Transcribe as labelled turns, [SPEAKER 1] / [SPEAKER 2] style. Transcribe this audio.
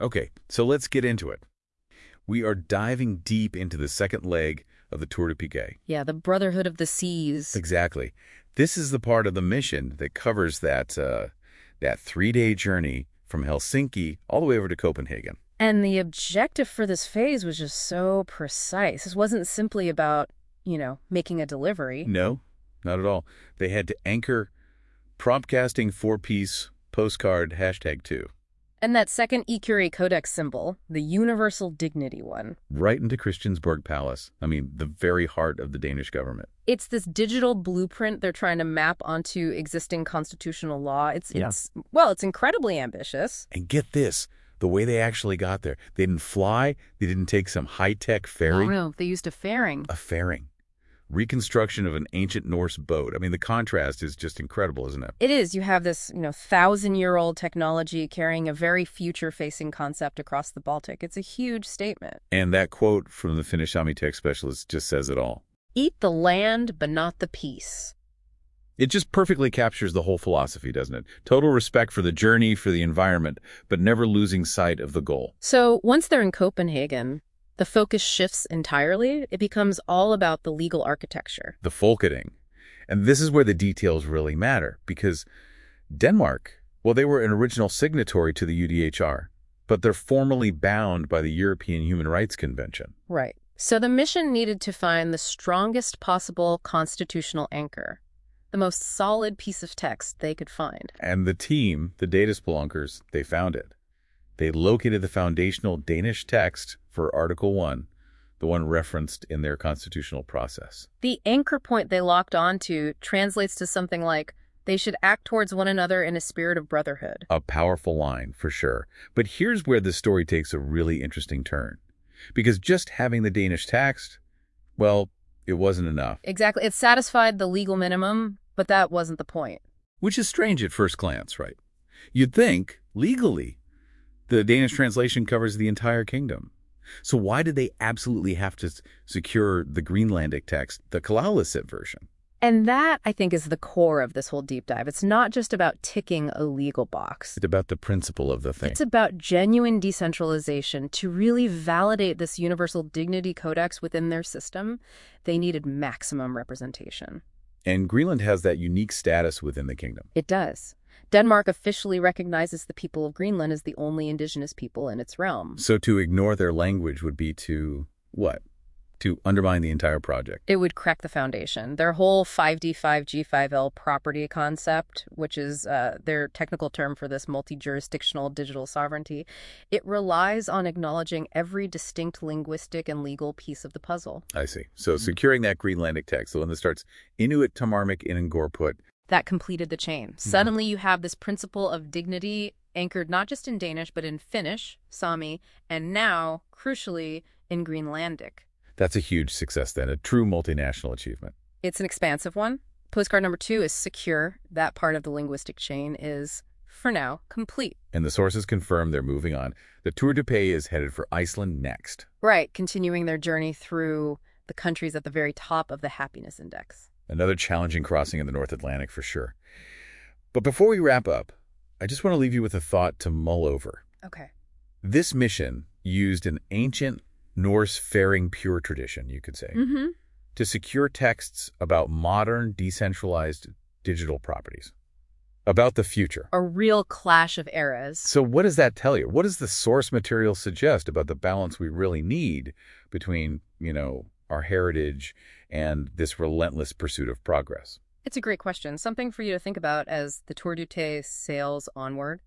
[SPEAKER 1] Okay, so let's get into it. We are diving deep into the second leg of the Tour de Piquet.
[SPEAKER 2] Yeah, the Brotherhood of the Seas.
[SPEAKER 1] Exactly. This is the part of the mission that covers that uh, that three-day journey from Helsinki all the way over to Copenhagen.
[SPEAKER 2] And the objective for this phase was just so precise. This wasn't simply about, you know, making a delivery.
[SPEAKER 1] No, not at all. They had to anchor propcasting four-piece postcard hashtag two
[SPEAKER 2] And that second Ecurie Codex symbol, the universal dignity one,
[SPEAKER 1] right into Christiansborg Palace. I mean, the very heart of the Danish government.
[SPEAKER 2] it's this digital blueprint they're trying to map onto existing constitutional law. It's
[SPEAKER 1] Yeah.
[SPEAKER 2] it's well, it's incredibly ambitious.
[SPEAKER 1] And get this, the way they actually got there. They didn't fly, they didn't take some high-tech ferry.
[SPEAKER 2] Oh no, they used a faering.
[SPEAKER 1] a faering. Reconstruction of an ancient Norse boat. I mean, the contrast is just incredible, isn't it?
[SPEAKER 2] It is. You have this, you know, thousand-year-old technology carrying a very future-facing concept across the Baltic. It's a huge statement.
[SPEAKER 1] And that quote from the Finnish Sami tech specialist just says it all.
[SPEAKER 2] Eat the land, but not the peace.
[SPEAKER 1] It just perfectly captures the whole philosophy, doesn't it? Total respect for the journey, for the environment, but never losing sight of the goal.
[SPEAKER 2] So once they're in Copenhagen, the focus shifts entirely. It becomes all about the legal architecture.
[SPEAKER 1] The folketing. And this is where the details really matter, because Denmark, well, they were an original signatory to the UDHR, but they're formally bound by the European Human Rights Convention.
[SPEAKER 2] Right. So the mission needed to find the strongest possible constitutional anchor, the most solid piece of text they could find.
[SPEAKER 1] And the team, the data spelunkers, they found it. They located the foundational Danish text for Article 1, the one referenced in their constitutional process.
[SPEAKER 2] The anchor point they locked onto translates to something like they should act towards one another in a spirit of brotherhood.
[SPEAKER 1] A powerful line, for sure. But here's where the story takes a really interesting turn. Because just having the Danish text, well, it wasn't enough.
[SPEAKER 2] Exactly. It satisfied the legal minimum, but that wasn't the point.
[SPEAKER 1] Which is strange at first glance, right? You'd think, legally, the Danish translation covers the entire kingdom. So why did they absolutely have to secure the Greenlandic text, the Kalaallisut version?
[SPEAKER 2] And that, I think, is the core of this whole deep dive. It's not just about ticking a legal box.
[SPEAKER 1] It's about the principle of the thing.
[SPEAKER 2] It's about genuine decentralization. To really validate this universal dignity codex within their system, they needed maximum representation.
[SPEAKER 1] and Greenland has that unique status within the kingdom.
[SPEAKER 2] It does. Denmark officially recognizes the people of Greenland as the only indigenous people in its realm.
[SPEAKER 1] So to ignore their language would be to, what? To undermine the entire project.
[SPEAKER 2] It would crack the foundation. Their whole 5D, 5G, 5L property concept, which is uh, their technical term for this multi-jurisdictional digital sovereignty, it relies on acknowledging every distinct linguistic and legal piece of the puzzle.
[SPEAKER 1] I see. So securing that Greenlandic text, the one that starts Inuit, Tamarmik, Inunngorput,
[SPEAKER 2] That completed the chain. Mm-hmm. Suddenly you have this principle of dignity anchored not just in Danish, but in Finnish, Sami, and now, crucially, in Greenlandic.
[SPEAKER 1] that's a huge success then, a true multinational achievement.
[SPEAKER 2] It's an expansive one. Postcard number two is secure. That part of the linguistic chain is, for now, complete.
[SPEAKER 1] And the sources confirm they're moving on. The Tour de Paix is headed for Iceland next.
[SPEAKER 2] Right, continuing their journey through the countries at the very top of the happiness index.
[SPEAKER 1] Another challenging crossing in the North Atlantic for sure. But before we wrap up, I just want to leave you with a thought to mull over.
[SPEAKER 2] Okay.
[SPEAKER 1] This mission used an ancient Norse faering pure tradition, you could say,
[SPEAKER 2] Mm-hmm.
[SPEAKER 1] to secure texts about modern decentralized digital properties, about the future.
[SPEAKER 2] A real clash of eras.
[SPEAKER 1] So what does that tell you? What does the source material suggest about the balance we really need between, you know, our heritage and this relentless pursuit of progress?
[SPEAKER 2] It's a great question. Something for you to think about as the Tour du Tay sails onward.